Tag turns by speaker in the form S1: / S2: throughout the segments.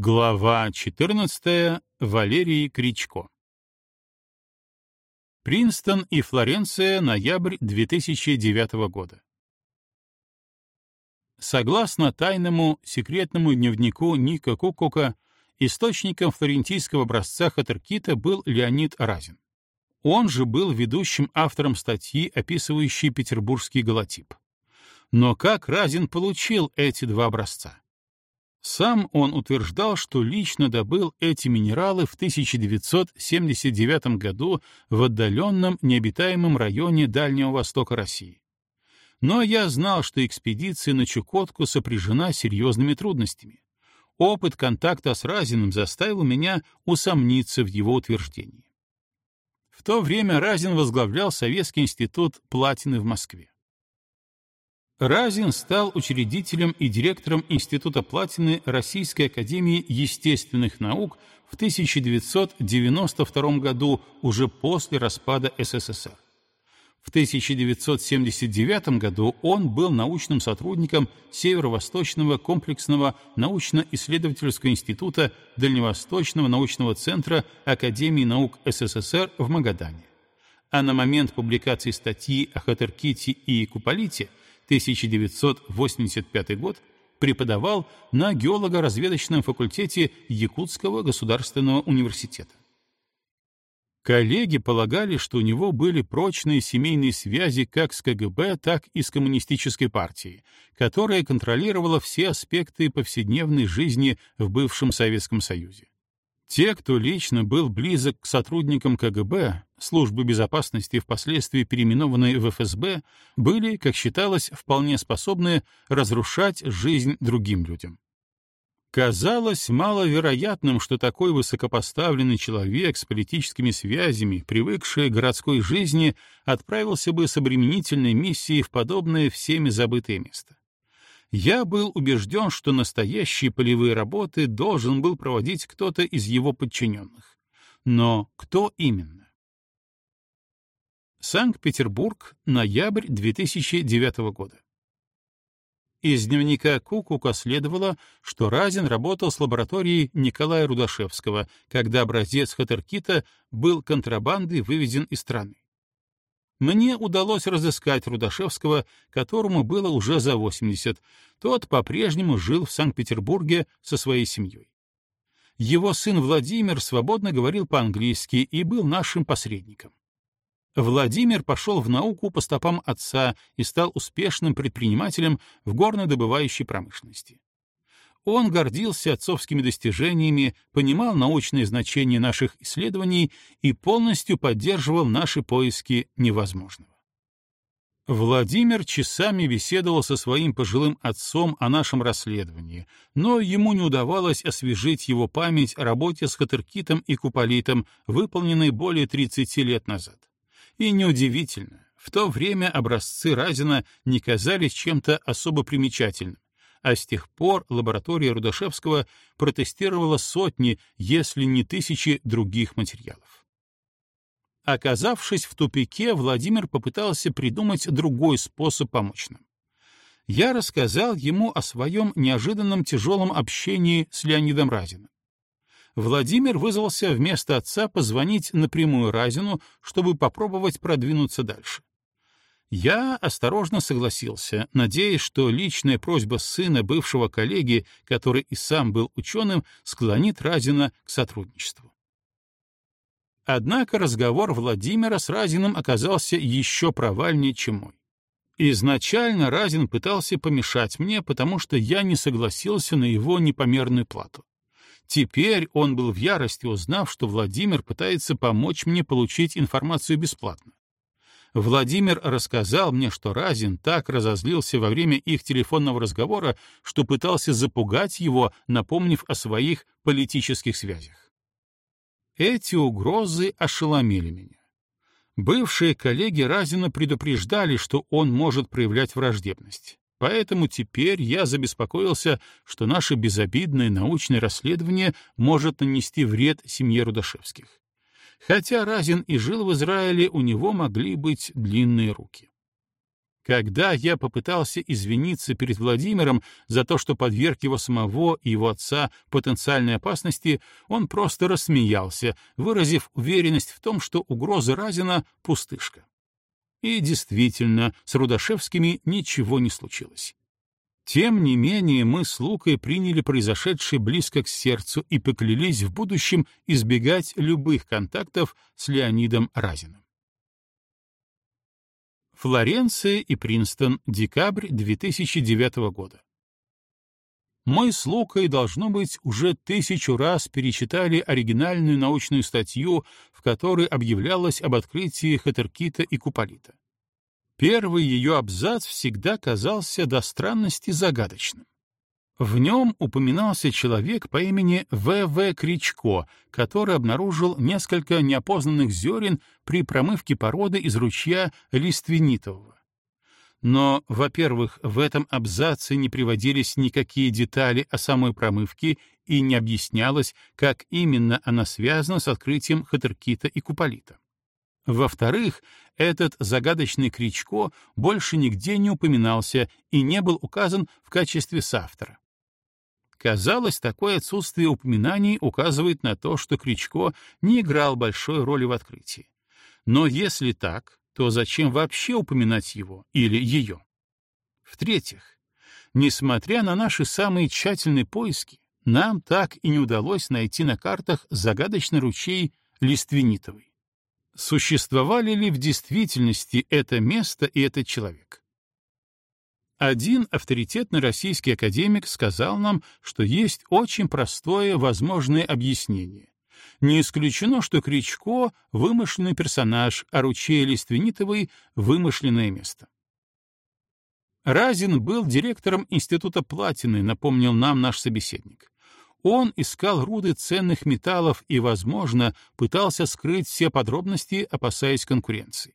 S1: Глава 14. Валерий Кричко. Принстон и Флоренция, ноябрь 2009 года. Согласно тайному секретному дневнику Ника Кукока, источником флорентийского образца Хатеркита был Леонид Разин. Он же был ведущим автором статьи, описывающей петербургский голотип. Но как Разин получил эти два образца? Сам он утверждал, что лично добыл эти минералы в 1979 году в отдаленном необитаемом районе Дальнего Востока России. Но я знал, что экспедиция на Чукотку сопряжена серьезными трудностями. Опыт контакта с Разиным заставил меня усомниться в его утверждении. В то время Разин возглавлял Советский институт платины в Москве. Разин стал учредителем и директором Института платины Российской академии естественных наук в 1992 году, уже после распада СССР. В 1979 году он был научным сотрудником Северо-Восточного комплексного научно-исследовательского института Дальневосточного научного центра Академии наук СССР в Магадане. А на момент публикации статьи о Хатерките и Куполите 1985 год, преподавал на геолого-разведочном факультете Якутского государственного университета. Коллеги полагали, что у него были прочные семейные связи как с КГБ, так и с коммунистической партией, которая контролировала все аспекты повседневной жизни в бывшем Советском Союзе. Те, кто лично был близок к сотрудникам КГБ, службы безопасности, впоследствии переименованной в ФСБ, были, как считалось, вполне способны разрушать жизнь другим людям. Казалось маловероятным, что такой высокопоставленный человек с политическими связями, привыкший к городской жизни, отправился бы с обременительной миссией в подобное всеми забытое место я был убежден, что настоящие полевые работы должен был проводить кто-то из его подчиненных. Но кто именно? Санкт-Петербург, ноябрь 2009 года. Из дневника Кукука следовало, что Разин работал с лабораторией Николая Рудашевского, когда образец Хатеркита был контрабандой вывезен из страны. Мне удалось разыскать Рудашевского, которому было уже за 80. Тот по-прежнему жил в Санкт-Петербурге со своей семьей. Его сын Владимир свободно говорил по-английски и был нашим посредником. Владимир пошел в науку по стопам отца и стал успешным предпринимателем в горнодобывающей промышленности. Он гордился отцовскими достижениями, понимал научное значение наших исследований и полностью поддерживал наши поиски невозможного. Владимир часами беседовал со своим пожилым отцом о нашем расследовании, но ему не удавалось освежить его память о работе с хатеркитом и куполитом, выполненной более 30 лет назад. И неудивительно, в то время образцы Разина не казались чем-то особо примечательным, а с тех пор лаборатория Рудашевского протестировала сотни, если не тысячи других материалов. Оказавшись в тупике, Владимир попытался придумать другой способ помочь нам. Я рассказал ему о своем неожиданном тяжелом общении с Леонидом Разиным. Владимир вызвался вместо отца позвонить напрямую Разину, чтобы попробовать продвинуться дальше. Я осторожно согласился, надеясь, что личная просьба сына бывшего коллеги, который и сам был ученым, склонит Разина к сотрудничеству. Однако разговор Владимира с Разиным оказался еще провальнее, чем мой. Изначально Разин пытался помешать мне, потому что я не согласился на его непомерную плату. Теперь он был в ярости, узнав, что Владимир пытается помочь мне получить информацию бесплатно. Владимир рассказал мне, что Разин так разозлился во время их телефонного разговора, что пытался запугать его, напомнив о своих политических связях. Эти угрозы ошеломили меня. Бывшие коллеги Разина предупреждали, что он может проявлять враждебность. Поэтому теперь я забеспокоился, что наше безобидное научное расследование может нанести вред семье Рудашевских. Хотя Разин и жил в Израиле, у него могли быть длинные руки. Когда я попытался извиниться перед Владимиром за то, что подверг его самого и его отца потенциальной опасности, он просто рассмеялся, выразив уверенность в том, что угроза Разина — пустышка. И действительно, с Рудашевскими ничего не случилось. Тем не менее, мы с Лукой приняли произошедшее близко к сердцу и поклялись в будущем избегать любых контактов с Леонидом Разиным. Флоренция и Принстон, декабрь 2009 года. Мы с Лукой, должно быть, уже тысячу раз перечитали оригинальную научную статью, в которой объявлялось об открытии Хатеркита и Куполита. Первый ее абзац всегда казался до странности загадочным. В нем упоминался человек по имени В.В. Кричко, который обнаружил несколько неопознанных зерен при промывке породы из ручья лиственнитового. Но, во-первых, в этом абзаце не приводились никакие детали о самой промывке и не объяснялось, как именно она связана с открытием хатеркита и куполита. Во-вторых, этот загадочный Кричко больше нигде не упоминался и не был указан в качестве соавтора. Казалось, такое отсутствие упоминаний указывает на то, что Кричко не играл большой роли в открытии. Но если так, то зачем вообще упоминать его или ее? В-третьих, несмотря на наши самые тщательные поиски, нам так и не удалось найти на картах загадочный ручей Лиственнитовый. Существовали ли в действительности это место и этот человек? Один авторитетный российский академик сказал нам, что есть очень простое возможное объяснение. Не исключено, что Кричко — вымышленный персонаж, а ручей Лиственнитовой — вымышленное место. Разин был директором Института Платины, напомнил нам наш собеседник. Он искал руды ценных металлов и, возможно, пытался скрыть все подробности, опасаясь конкуренции.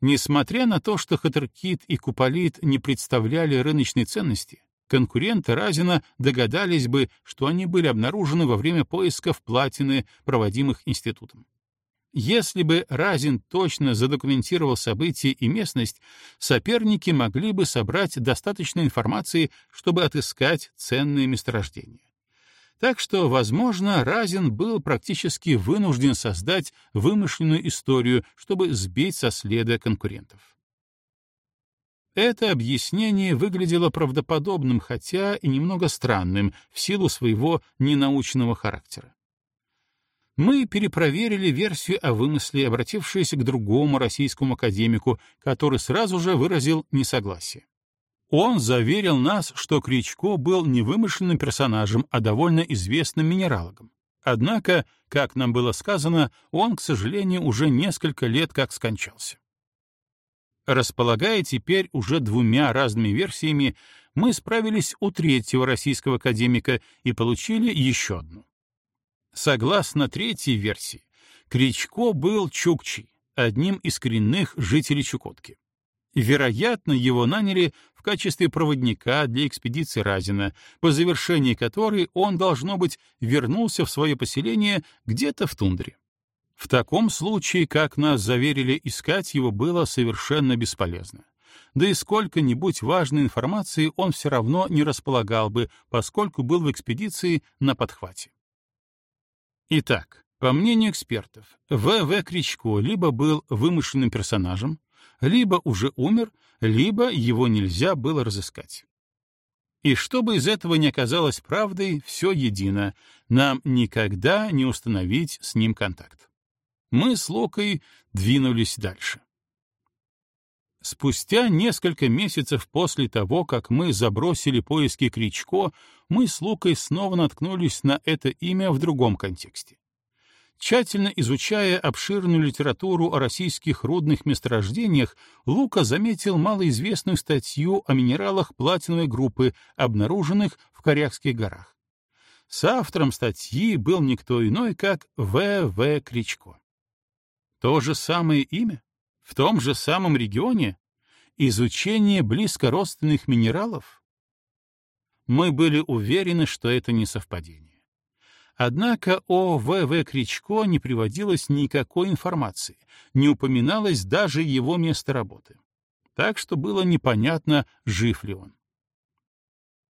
S1: Несмотря на то, что хатеркит и куполит не представляли рыночной ценности, конкуренты Разина догадались бы, что они были обнаружены во время поисков платины, проводимых институтом. Если бы Разин точно задокументировал события и местность, соперники могли бы собрать достаточно информации, чтобы отыскать ценные месторождения. Так что, возможно, Разин был практически вынужден создать вымышленную историю, чтобы сбить со следа конкурентов. Это объяснение выглядело правдоподобным, хотя и немного странным в силу своего ненаучного характера. Мы перепроверили версию о вымысле, обратившись к другому российскому академику, который сразу же выразил несогласие. Он заверил нас, что Кричко был не вымышленным персонажем, а довольно известным минералогом. Однако, как нам было сказано, он, к сожалению, уже несколько лет как скончался. Располагая теперь уже двумя разными версиями, мы справились у третьего российского академика и получили еще одну. Согласно третьей версии, Кричко был чукчей, одним из коренных жителей Чукотки. Вероятно, его наняли в качестве проводника для экспедиции Разина, по завершении которой он, должно быть, вернулся в свое поселение где-то в тундре. В таком случае, как нас заверили, искать его было совершенно бесполезно. Да и сколько-нибудь важной информации он все равно не располагал бы, поскольку был в экспедиции на подхвате. Итак, по мнению экспертов, В.В. Кричко либо был вымышленным персонажем, либо уже умер, либо его нельзя было разыскать. И чтобы из этого не оказалось правдой, все едино, нам никогда не установить с ним контакт. Мы с Локой двинулись дальше. Спустя несколько месяцев после того, как мы забросили поиски Кричко, мы с Лукой снова наткнулись на это имя в другом контексте. Тщательно изучая обширную литературу о российских рудных месторождениях, Лука заметил малоизвестную статью о минералах платиновой группы, обнаруженных в Корякских горах. Соавтором статьи был никто иной, как В. В. Кричко. То же самое имя? В том же самом регионе? Изучение близкородственных минералов? Мы были уверены, что это не совпадение. Однако о В.В. Кричко не приводилось никакой информации, не упоминалось даже его место работы. так что было непонятно, жив ли он.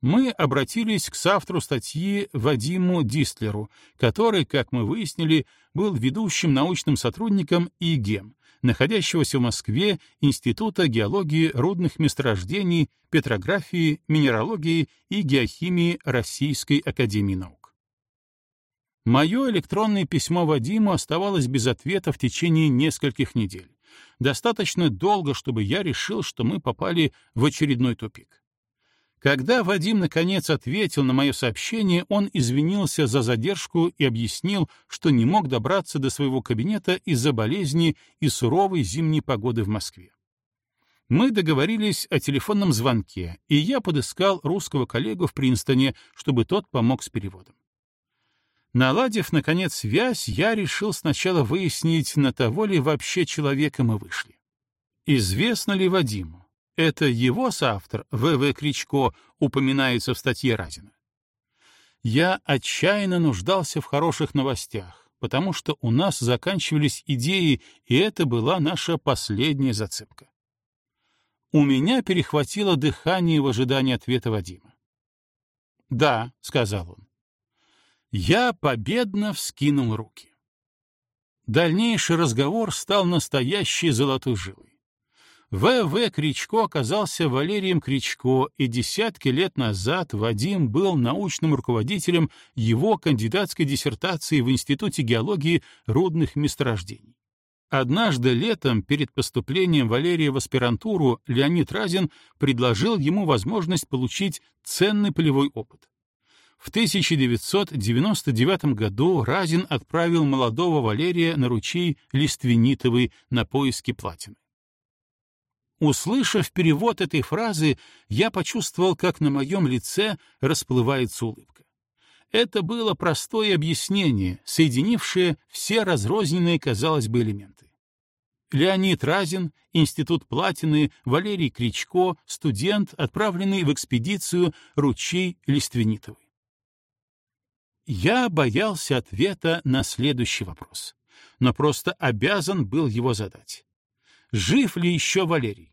S1: Мы обратились к соавтору статьи Вадиму Дистлеру, который, как мы выяснили, был ведущим научным сотрудником ИГЕМ, находящегося в Москве Института геологии рудных месторождений, петрографии, минералогии и геохимии Российской академии наук. Мое электронное письмо Вадиму оставалось без ответа в течение нескольких недель. Достаточно долго, чтобы я решил, что мы попали в очередной тупик. Когда Вадим наконец ответил на мое сообщение, он извинился за задержку и объяснил, что не мог добраться до своего кабинета из-за болезни и суровой зимней погоды в Москве. Мы договорились о телефонном звонке, и я подыскал русского коллегу в Принстоне, чтобы тот помог с переводом. Наладив, наконец, связь, я решил сначала выяснить, на того ли вообще человека мы вышли. Известно ли Вадиму? Это его соавтор, В.В. Кричко, упоминается в статье Разина. Я отчаянно нуждался в хороших новостях, потому что у нас заканчивались идеи, и это была наша последняя зацепка. У меня перехватило дыхание в ожидании ответа Вадима. «Да», — сказал он. Я победно вскинул руки. Дальнейший разговор стал настоящей золотой жилой. В.В. Кричко оказался Валерием Кричко, и десятки лет назад Вадим был научным руководителем его кандидатской диссертации в Институте геологии рудных месторождений. Однажды летом, перед поступлением Валерия в аспирантуру, Леонид Разин предложил ему возможность получить ценный полевой опыт. В 1999 году Разин отправил молодого Валерия на ручей Лиственнитовый на поиски платины. Услышав перевод этой фразы, я почувствовал, как на моем лице расплывается улыбка. Это было простое объяснение, соединившее все разрозненные, казалось бы, элементы. Леонид Разин, Институт Платины, Валерий Кричко, студент, отправленный в экспедицию «Ручей Лиственнитовый». Я боялся ответа на следующий вопрос, но просто обязан был его задать жив ли еще Валерий.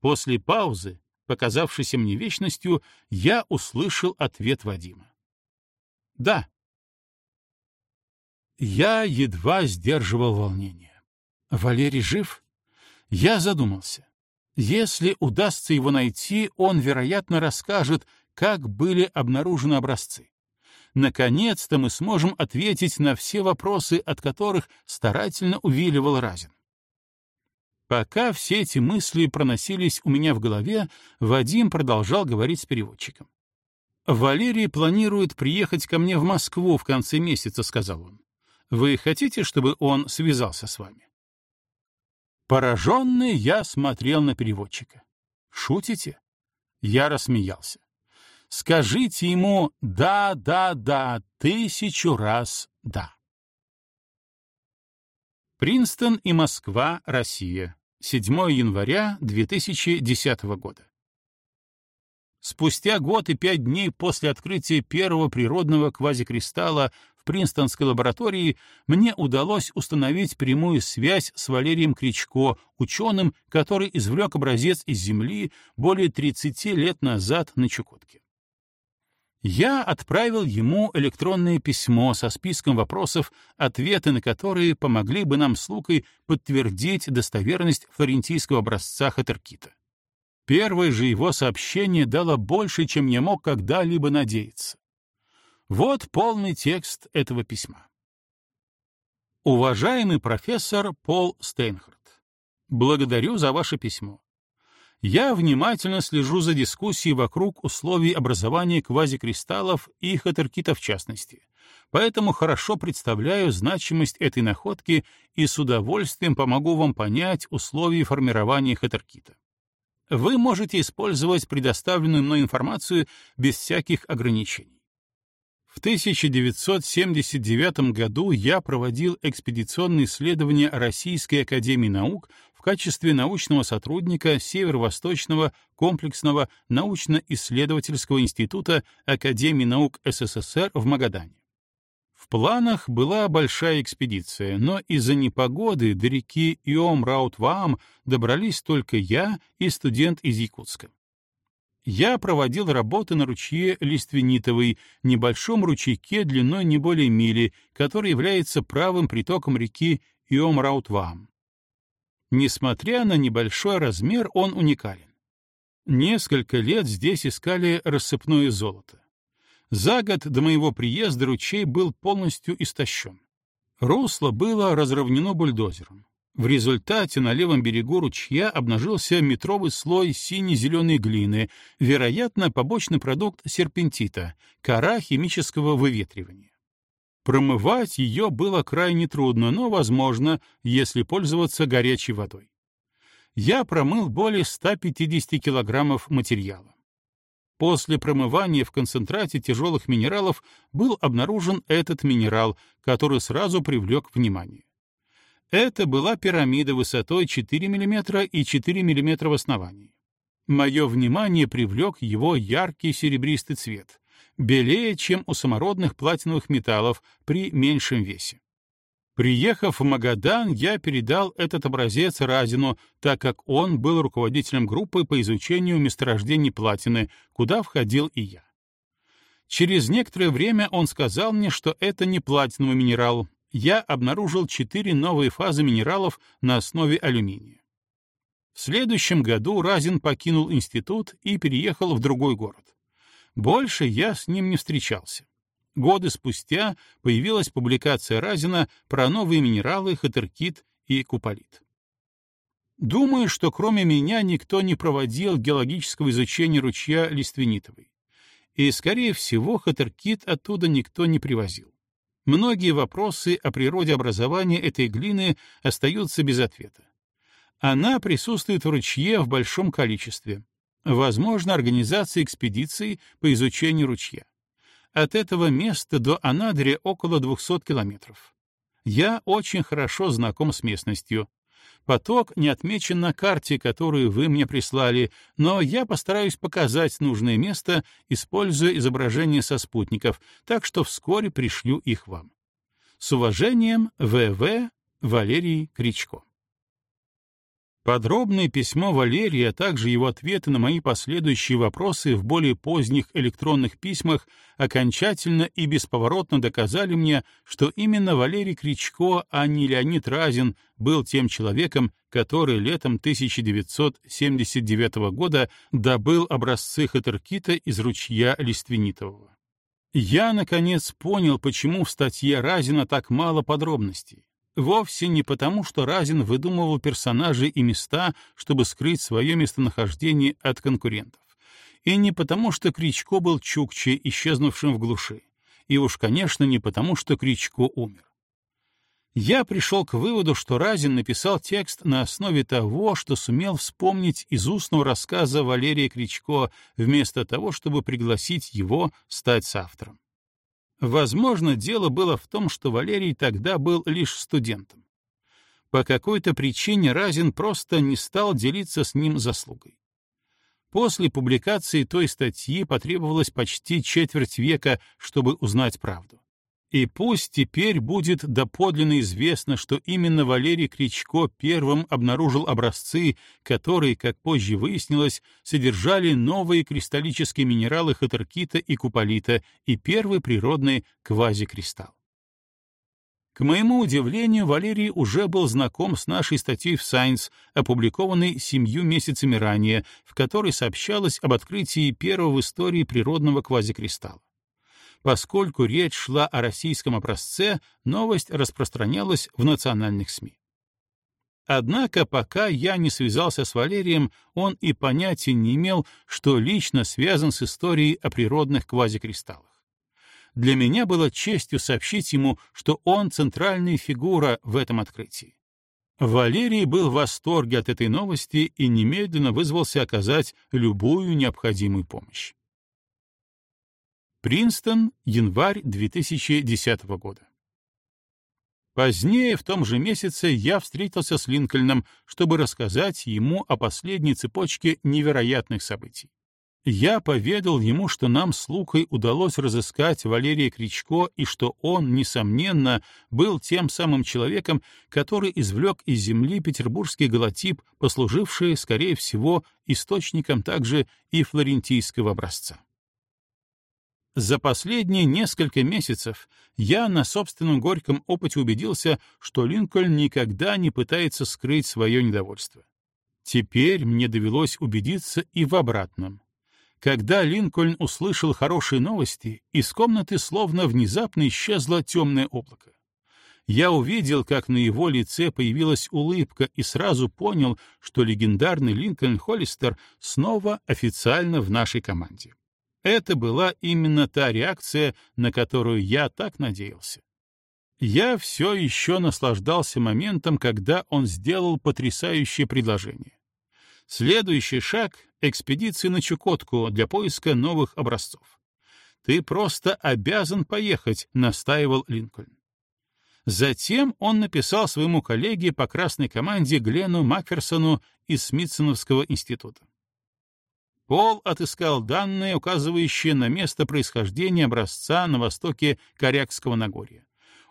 S1: После паузы, показавшейся мне вечностью, я услышал ответ Вадима. «Да». Я едва сдерживал волнение. Валерий жив? Я задумался. Если удастся его найти, он, вероятно, расскажет, как были обнаружены образцы. Наконец-то мы сможем ответить на все вопросы, от которых старательно увиливал Разин. Пока все эти мысли проносились у меня в голове, Вадим продолжал говорить с переводчиком. «Валерий планирует приехать ко мне в Москву в конце месяца», — сказал он. «Вы хотите, чтобы он связался с вами?» Пораженный, я смотрел на переводчика. «Шутите?» Я рассмеялся. «Скажите ему «да, да, да» тысячу раз «да». Принстон и Москва, Россия. 7 января 2010 года. Спустя год и пять дней после открытия первого природного квазикристалла в Принстонской лаборатории мне удалось установить прямую связь с Валерием Кричко, ученым, который извлек образец из Земли более 30 лет назад на Чукотке. Я отправил ему электронное письмо со списком вопросов, ответы на которые помогли бы нам с Лукой подтвердить достоверность флорентийского образца Хатеркита. Первое же его сообщение дало больше, чем я мог когда-либо надеяться. Вот полный текст этого письма. Уважаемый профессор Пол Стейнхард, благодарю за ваше письмо я внимательно слежу за дискуссией вокруг условий образования квазикристаллов и хатеркита в частности, поэтому хорошо представляю значимость этой находки и с удовольствием помогу вам понять условия формирования хатеркита. Вы можете использовать предоставленную мной информацию без всяких ограничений. В 1979 году я проводил экспедиционные исследования Российской академии наук качестве научного сотрудника Северо-Восточного комплексного научно-исследовательского института Академии наук СССР в Магадане. В планах была большая экспедиция, но из-за непогоды до реки Иом-Раут-Ваам добрались только я и студент из Якутска. Я проводил работы на ручье Лиственнитовый, небольшом ручейке длиной не более мили, который является правым притоком реки Иом-Раут-Ваам. Несмотря на небольшой размер, он уникален. Несколько лет здесь искали рассыпное золото. За год до моего приезда ручей был полностью истощен. Русло было разровнено бульдозером. В результате на левом берегу ручья обнажился метровый слой сине-зеленой глины, вероятно, побочный продукт серпентита, кора химического выветривания. Промывать ее было крайне трудно, но возможно, если пользоваться горячей водой. Я промыл более 150 килограммов материала. После промывания в концентрате тяжелых минералов был обнаружен этот минерал, который сразу привлек внимание. Это была пирамида высотой 4 мм и 4 мм в основании. Мое внимание привлек его яркий серебристый цвет, белее, чем у самородных платиновых металлов при меньшем весе. Приехав в Магадан, я передал этот образец Разину, так как он был руководителем группы по изучению месторождений платины, куда входил и я. Через некоторое время он сказал мне, что это не платиновый минерал. Я обнаружил четыре новые фазы минералов на основе алюминия. В следующем году Разин покинул институт и переехал в другой город. Больше я с ним не встречался. Годы спустя появилась публикация Разина про новые минералы хатеркит и куполит. Думаю, что кроме меня никто не проводил геологического изучения ручья Лиственнитовой. И, скорее всего, хатеркит оттуда никто не привозил. Многие вопросы о природе образования этой глины остаются без ответа. Она присутствует в ручье в большом количестве. Возможно, организация экспедиций по изучению ручья. От этого места до Анадыря около 200 километров. Я очень хорошо знаком с местностью. Поток не отмечен на карте, которую вы мне прислали, но я постараюсь показать нужное место, используя изображения со спутников, так что вскоре пришлю их вам. С уважением, В.В. Валерий Кричко. Подробное письмо Валерия, а также его ответы на мои последующие вопросы в более поздних электронных письмах окончательно и бесповоротно доказали мне, что именно Валерий Кричко, а не Леонид Разин, был тем человеком, который летом 1979 года добыл образцы хатеркита из ручья Лиственнитового. Я, наконец, понял, почему в статье Разина так мало подробностей. Вовсе не потому, что Разин выдумывал персонажи и места, чтобы скрыть свое местонахождение от конкурентов. И не потому, что Кричко был Чукче, исчезнувшим в глуши. И уж, конечно, не потому, что Кричко умер. Я пришел к выводу, что Разин написал текст на основе того, что сумел вспомнить из устного рассказа Валерия Кричко, вместо того, чтобы пригласить его стать соавтором. Возможно, дело было в том, что Валерий тогда был лишь студентом. По какой-то причине Разин просто не стал делиться с ним заслугой. После публикации той статьи потребовалось почти четверть века, чтобы узнать правду. И пусть теперь будет доподлинно известно, что именно Валерий Кричко первым обнаружил образцы, которые, как позже выяснилось, содержали новые кристаллические минералы хатеркита и куполита и первый природный квазикристалл. К моему удивлению, Валерий уже был знаком с нашей статьей в Science, опубликованной семью месяцами ранее, в которой сообщалось об открытии первого в истории природного квазикристалла. Поскольку речь шла о российском образце, новость распространялась в национальных СМИ. Однако, пока я не связался с Валерием, он и понятия не имел, что лично связан с историей о природных квазикристаллах. Для меня было честью сообщить ему, что он центральная фигура в этом открытии. Валерий был в восторге от этой новости и немедленно вызвался оказать любую необходимую помощь. Принстон, январь 2010 года. Позднее, в том же месяце, я встретился с Линкольном, чтобы рассказать ему о последней цепочке невероятных событий. Я поведал ему, что нам с Лукой удалось разыскать Валерия Кричко и что он, несомненно, был тем самым человеком, который извлек из земли петербургский голотип, послуживший, скорее всего, источником также и флорентийского образца. За последние несколько месяцев я на собственном горьком опыте убедился, что Линкольн никогда не пытается скрыть свое недовольство. Теперь мне довелось убедиться и в обратном. Когда Линкольн услышал хорошие новости, из комнаты словно внезапно исчезло темное облако. Я увидел, как на его лице появилась улыбка и сразу понял, что легендарный Линкольн Холлистер снова официально в нашей команде. Это была именно та реакция, на которую я так надеялся. Я все еще наслаждался моментом, когда он сделал потрясающее предложение. Следующий шаг — экспедиция на Чукотку для поиска новых образцов. «Ты просто обязан поехать», — настаивал Линкольн. Затем он написал своему коллеге по красной команде Глену Макферсону из Смитсоновского института. Пол отыскал данные, указывающие на место происхождения образца на востоке Корякского Нагорья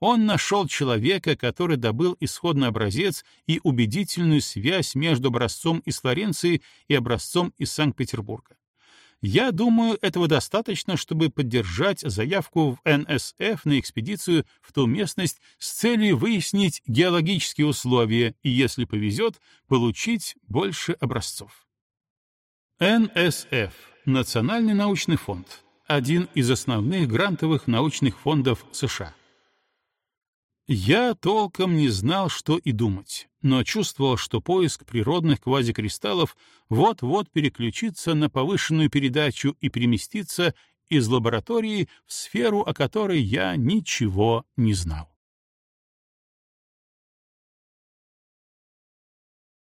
S1: он нашел человека, который добыл исходный образец и убедительную связь между образцом из Флоренции и образцом из Санкт-Петербурга. Я думаю, этого достаточно, чтобы поддержать заявку в НСФ на экспедицию в ту местность с целью выяснить геологические условия и, если повезет, получить больше образцов. НСФ — Национальный научный фонд, один из основных грантовых научных фондов США. Я толком не знал, что и думать, но чувствовал, что поиск природных квазикристаллов вот-вот переключится на повышенную передачу и переместится из лаборатории в сферу, о которой я ничего не знал.